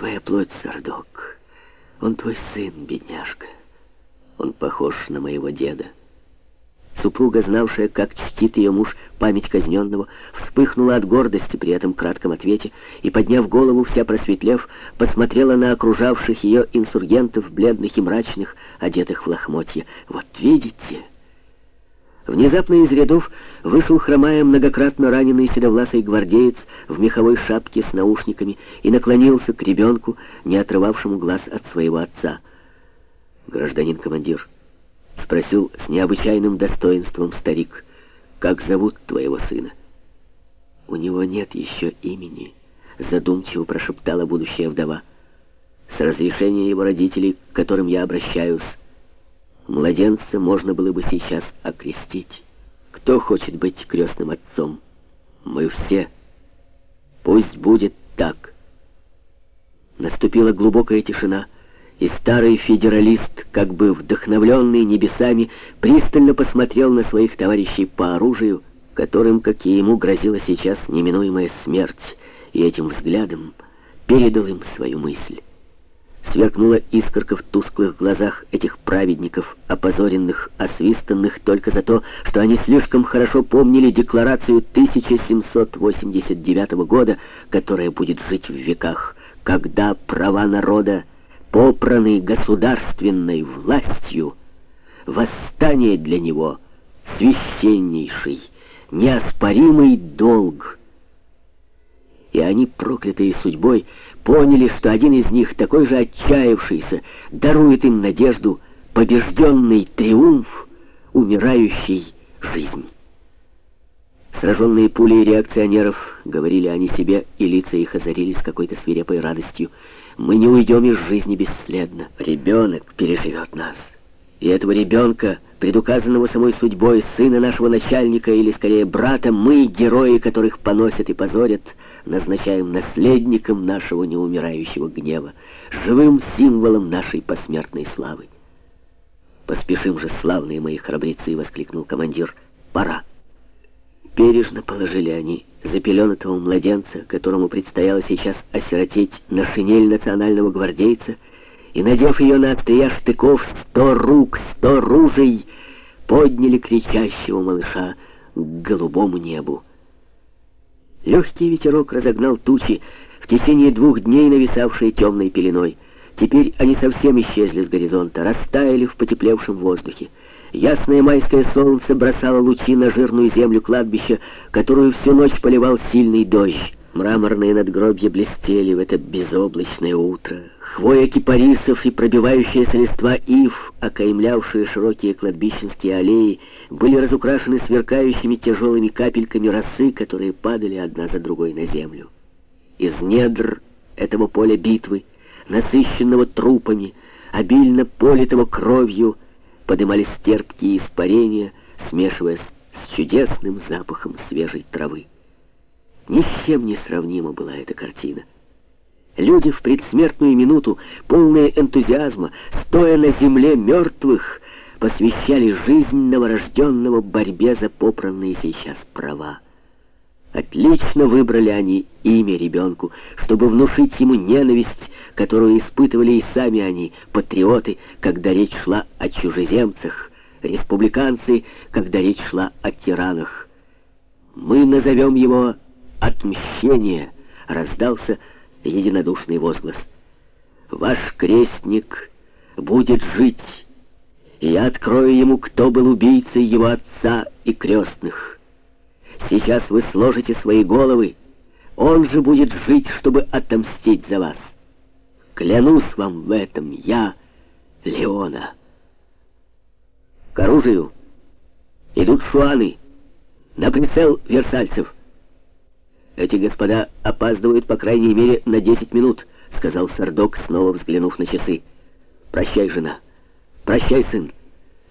твоя плоть, Сардок. Он твой сын, бедняжка. Он похож на моего деда. Супруга, знавшая, как чтит ее муж память казненного, вспыхнула от гордости при этом кратком ответе и, подняв голову, вся просветлев, посмотрела на окружавших ее инсургентов, бледных и мрачных, одетых в лохмотья. «Вот видите!» Внезапно из рядов вышел хромая многократно раненый седовласый гвардеец в меховой шапке с наушниками и наклонился к ребенку, не отрывавшему глаз от своего отца. «Гражданин командир», — спросил с необычайным достоинством старик, — «как зовут твоего сына?» «У него нет еще имени», — задумчиво прошептала будущая вдова. «С разрешения его родителей, к которым я обращаюсь, Младенца можно было бы сейчас окрестить. Кто хочет быть крестным отцом? Мы все. Пусть будет так. Наступила глубокая тишина, и старый федералист, как бы вдохновленный небесами, пристально посмотрел на своих товарищей по оружию, которым, как и ему, грозила сейчас неминуемая смерть, и этим взглядом передал им свою мысль. Сверкнула искорка в тусклых глазах этих праведников, опозоренных, освистанных только за то, что они слишком хорошо помнили декларацию 1789 года, которая будет жить в веках, когда права народа, попраны государственной властью, восстание для него священнейший, неоспоримый долг. И они, проклятые судьбой, поняли, что один из них, такой же отчаявшийся, дарует им надежду, побежденный триумф, умирающий жизнь. Сраженные пулей реакционеров, говорили они себе, и лица их озарились какой-то свирепой радостью. Мы не уйдем из жизни бесследно. Ребенок переживет нас. И этого ребенка, предуказанного самой судьбой, сына нашего начальника, или скорее брата, мы, герои, которых поносят и позорят, назначаем наследником нашего неумирающего гнева, живым символом нашей посмертной славы. «Поспешим же, славные мои храбрецы!» — воскликнул командир. «Пора!» Бережно положили они запеленатого младенца, которому предстояло сейчас осиротеть на шинель национального гвардейца, и, надев ее на острия штыков, сто рук, сто ружей, подняли кричащего малыша к голубому небу. Легкий ветерок разогнал тучи, в течение двух дней нависавшие темной пеленой. Теперь они совсем исчезли с горизонта, растаяли в потеплевшем воздухе. Ясное майское солнце бросало лучи на жирную землю кладбища, которую всю ночь поливал сильный дождь. Мраморные надгробья блестели в это безоблачное утро. Хвоя кипарисов и пробивающаяся листва ив, окаймлявшие широкие кладбищенские аллеи, были разукрашены сверкающими тяжелыми капельками росы, которые падали одна за другой на землю. Из недр этого поля битвы, насыщенного трупами, обильно политого кровью, подымались терпкие испарения, смешиваясь с чудесным запахом свежей травы. Ни с чем не сравнима была эта картина. Люди в предсмертную минуту, полные энтузиазма, стоя на земле мертвых, посвящали жизнь новорожденного борьбе за попранные сейчас права. Отлично выбрали они имя ребенку, чтобы внушить ему ненависть, которую испытывали и сами они, патриоты, когда речь шла о чужеземцах, республиканцы, когда речь шла о тиранах. Мы назовем его отмщение!» — раздался единодушный возглас. «Ваш крестник будет жить, и я открою ему, кто был убийцей его отца и крестных. Сейчас вы сложите свои головы, он же будет жить, чтобы отомстить за вас. Клянусь вам в этом, я, Леона. К оружию идут шуаны, на прицел версальцев». «Эти господа опаздывают, по крайней мере, на десять минут», — сказал Сардок, снова взглянув на часы. «Прощай, жена. Прощай, сын.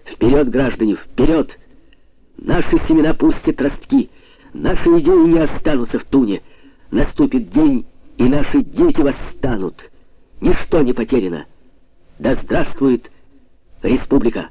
Вперед, граждане, вперед! Наши семена пустят ростки. Наши идеи не останутся в туне. Наступит день, и наши дети восстанут. Ничто не потеряно. Да здравствует республика!»